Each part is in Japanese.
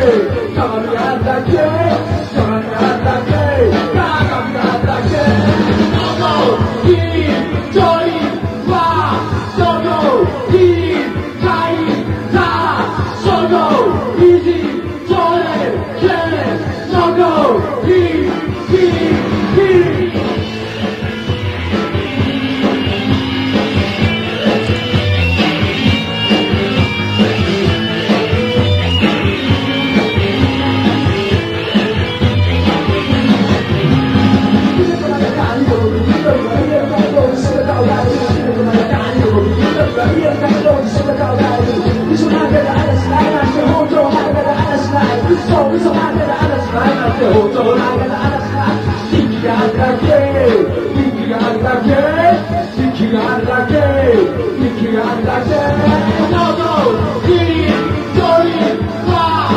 come here come here come here come Joy! 嘘なんて嵐はなんて本当なんて嵐人気があるだけ人気があるだけ人気があるだけ人気があるだけ No no いいは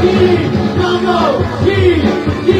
Keep, G, keep, keep.